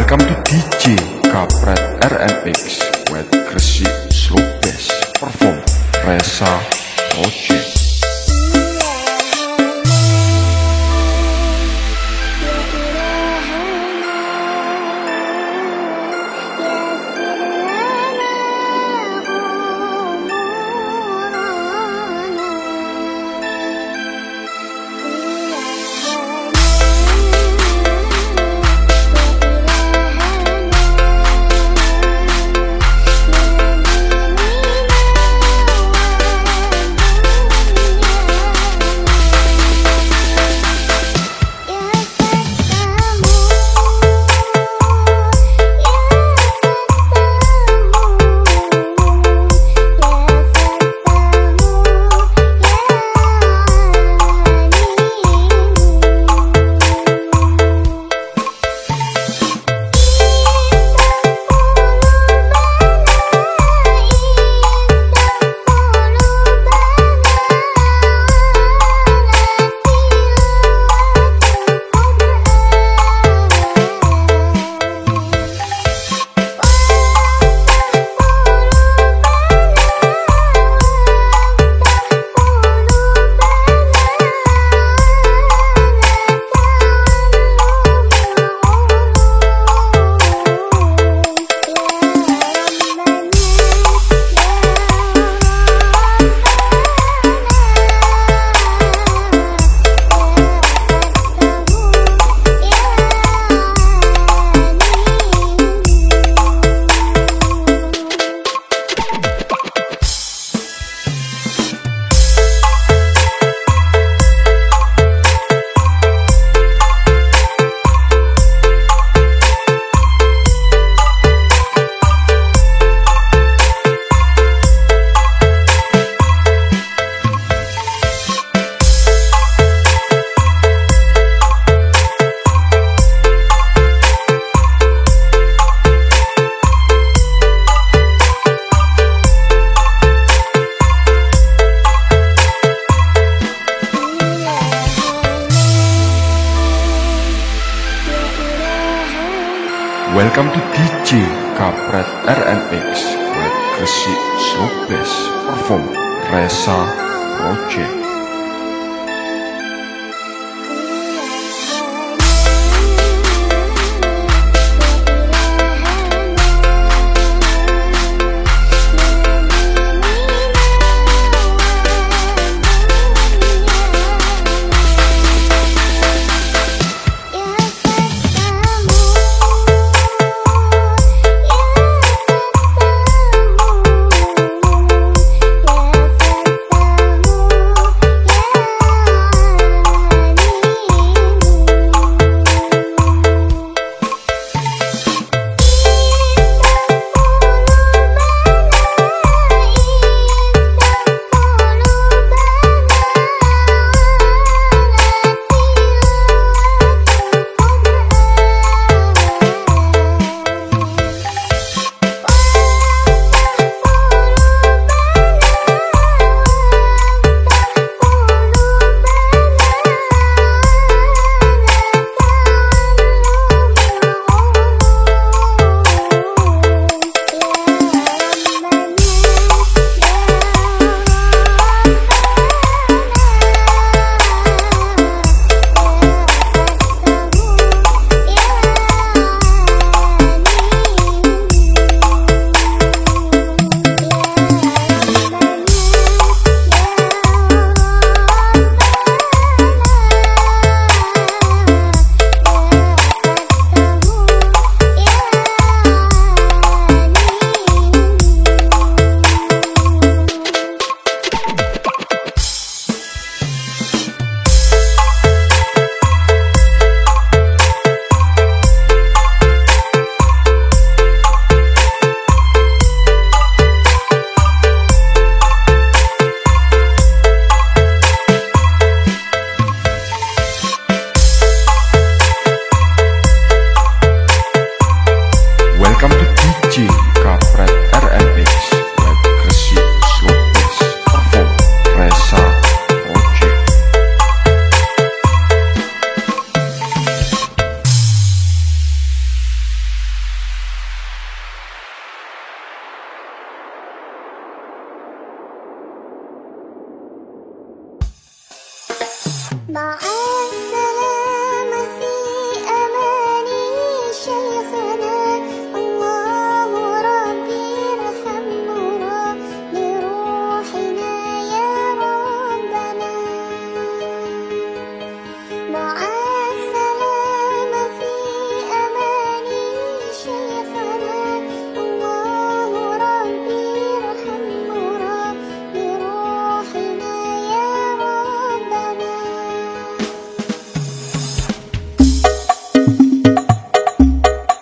Welcome to DJ Kapret RMX with Gresik Slow Perform Reza Project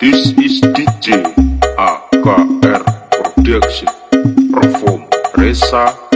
This is DJ AKR Production Perform Reza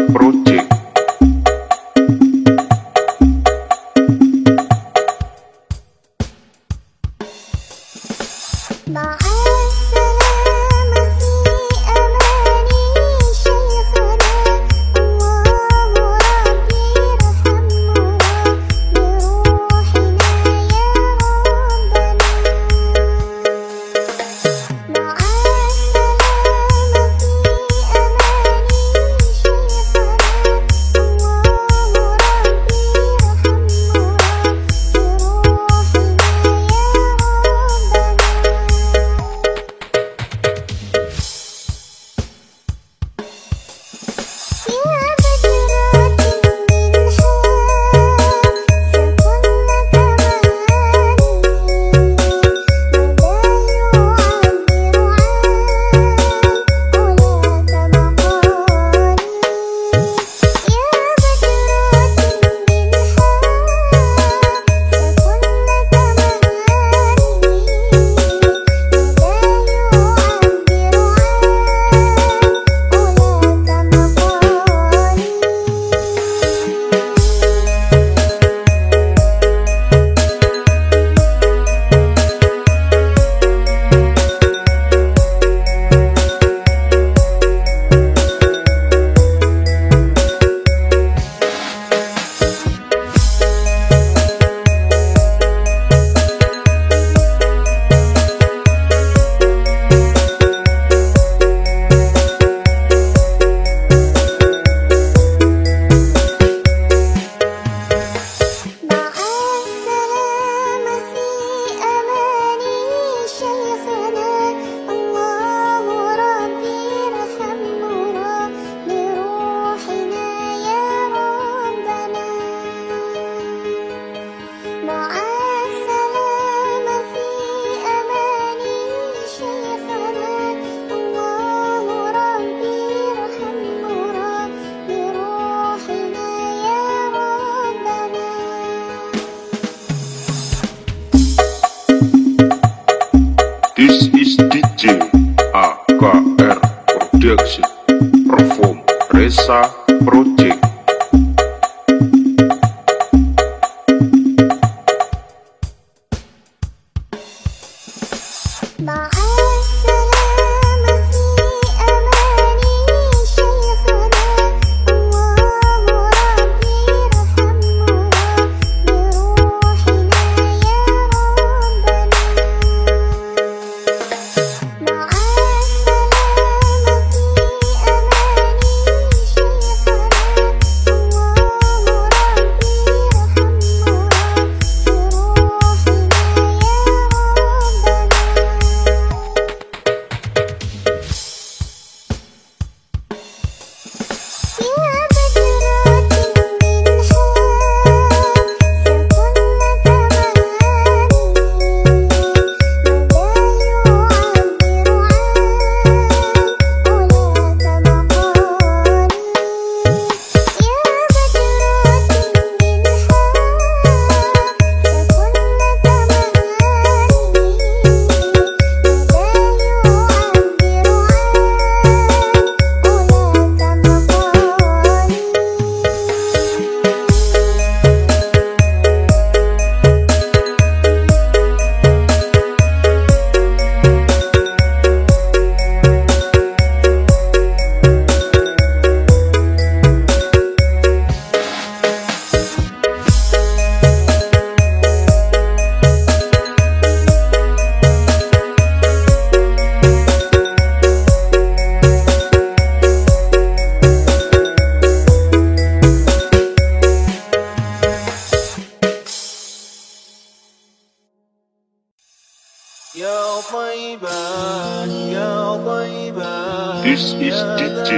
This is DJ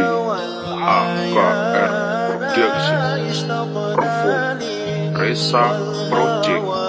Angga Production Perform Reza Project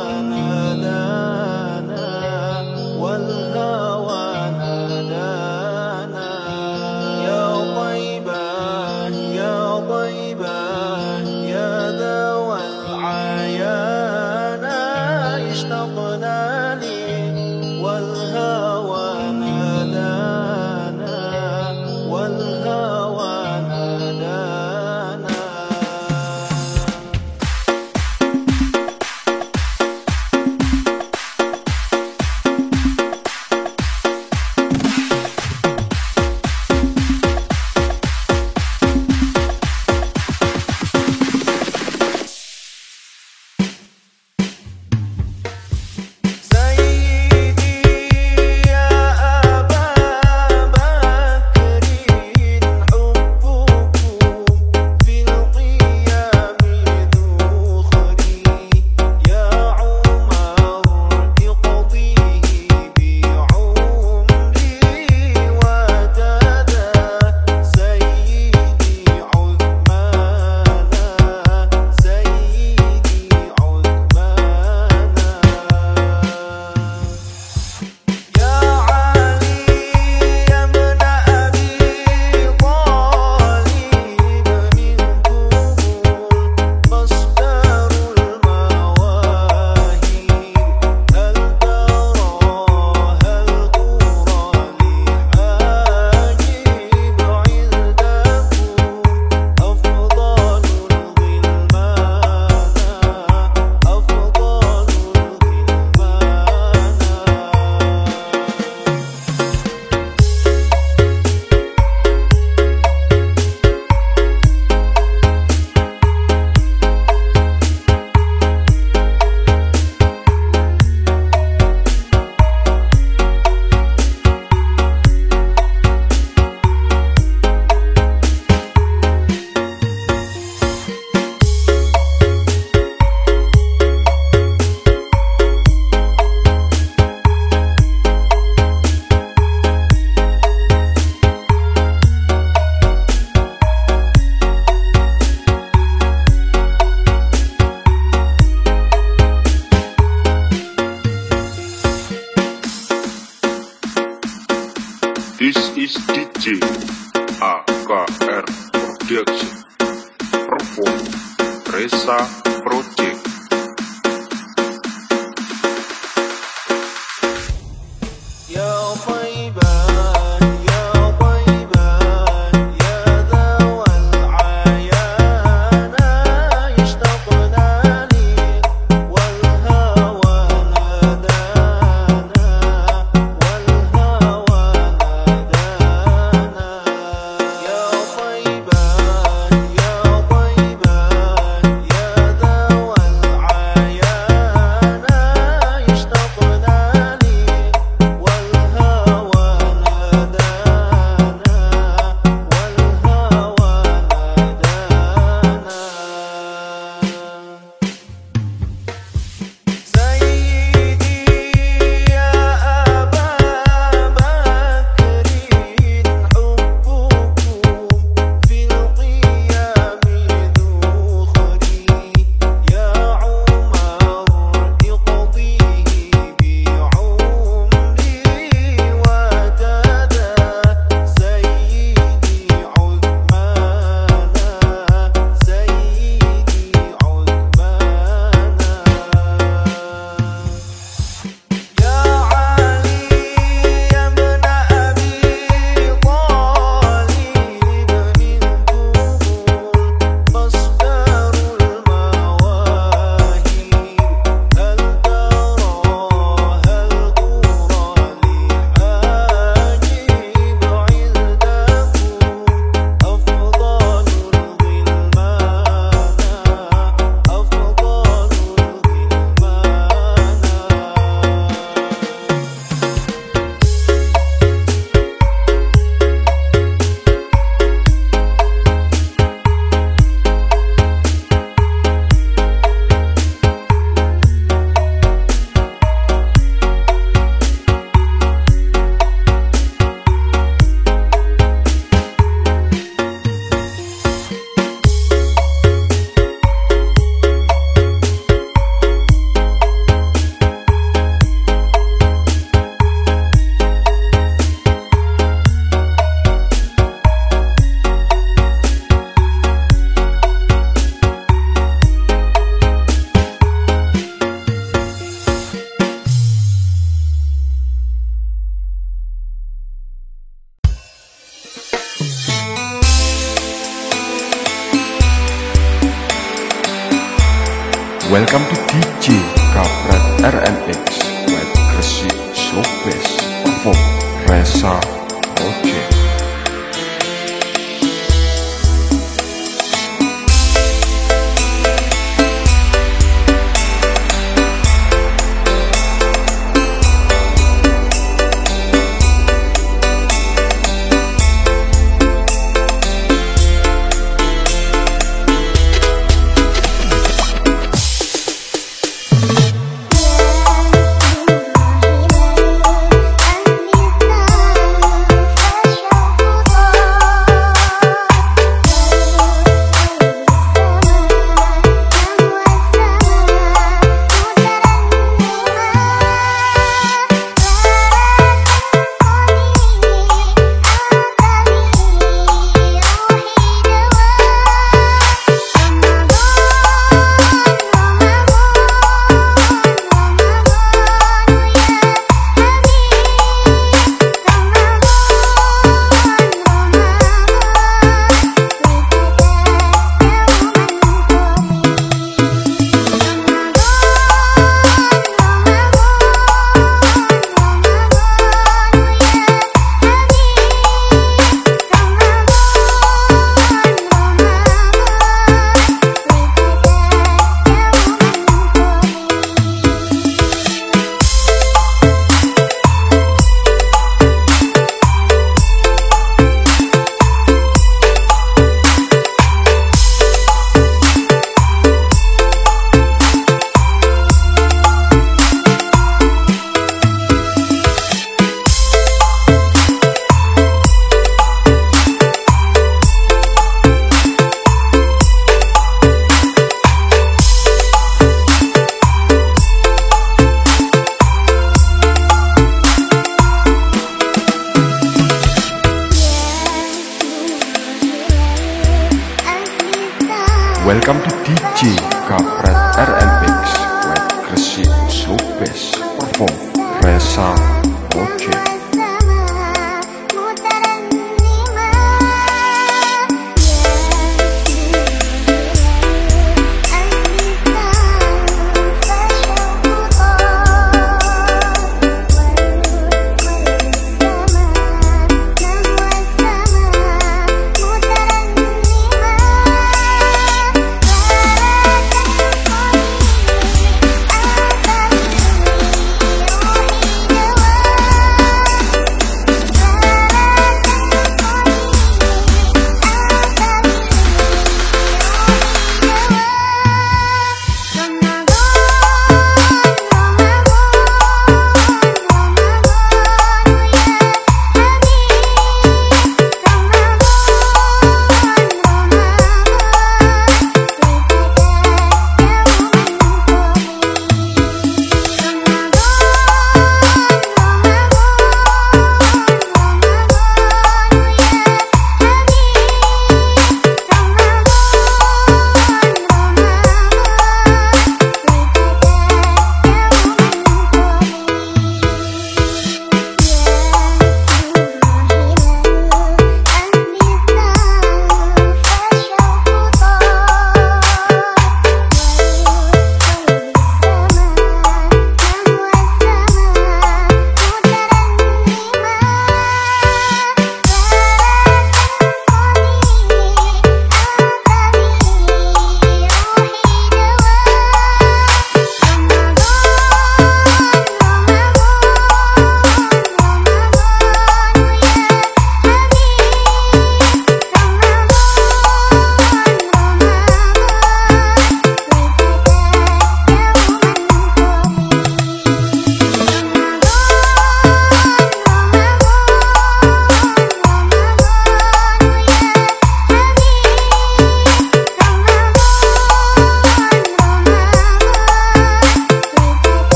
KR Production Perform Reza Resa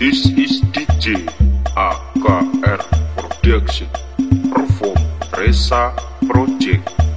This is DJ AKR Production Perform Resa Project.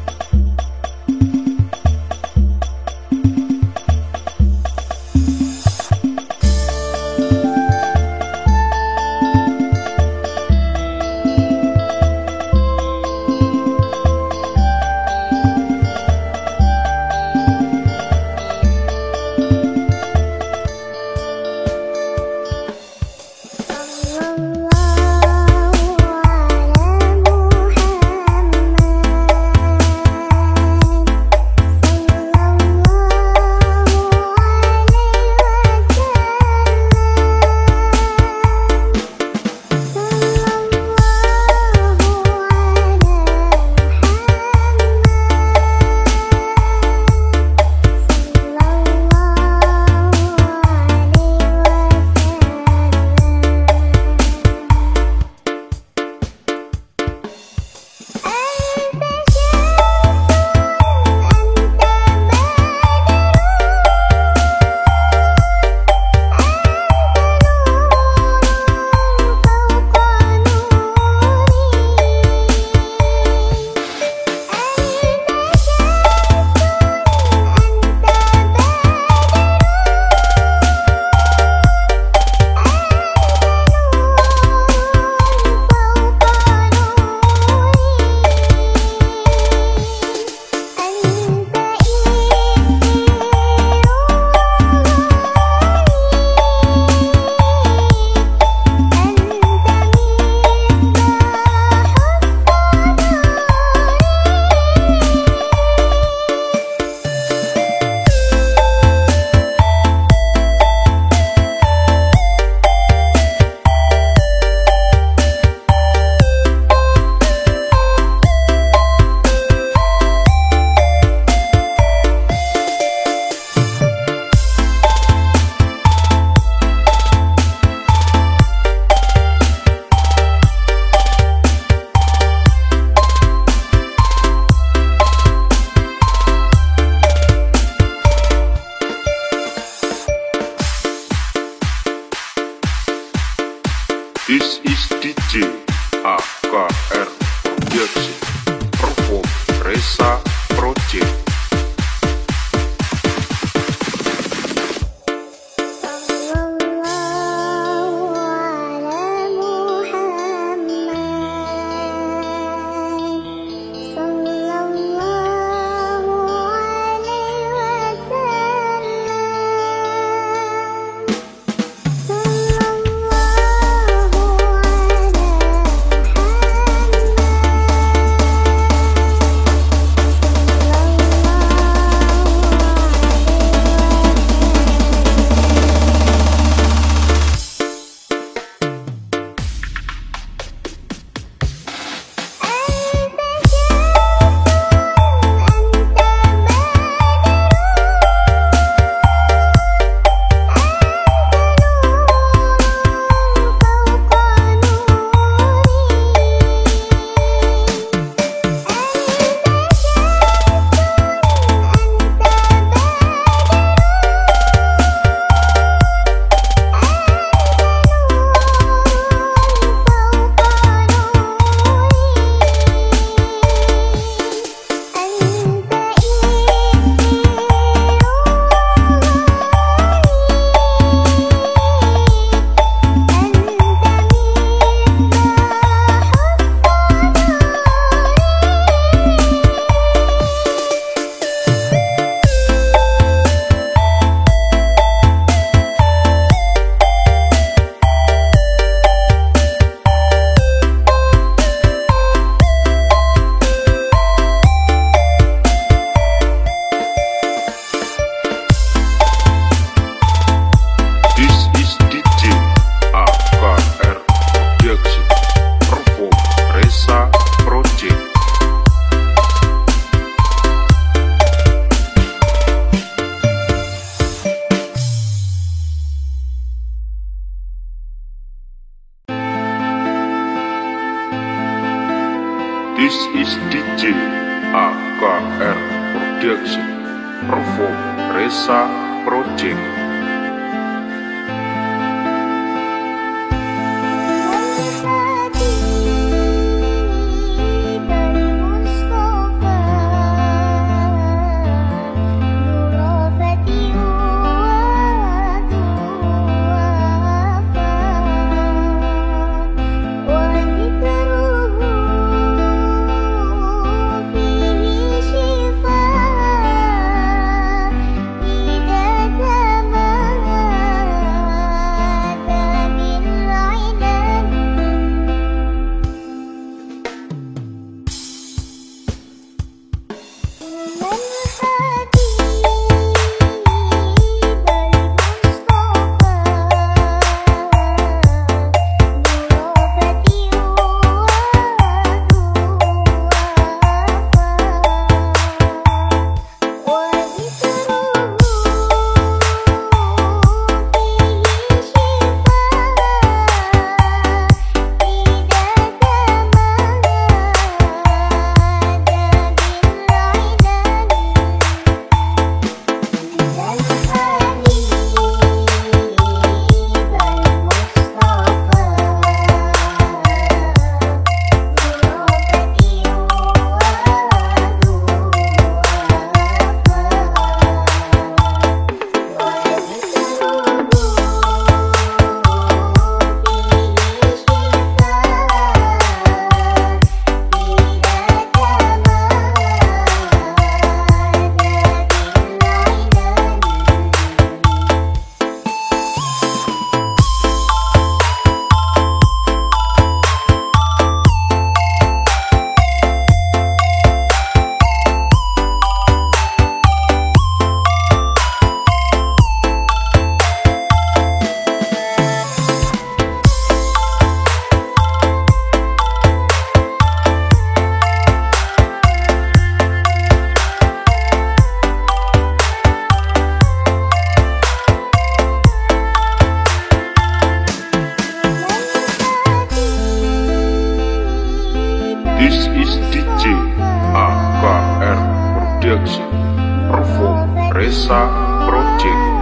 Resa Project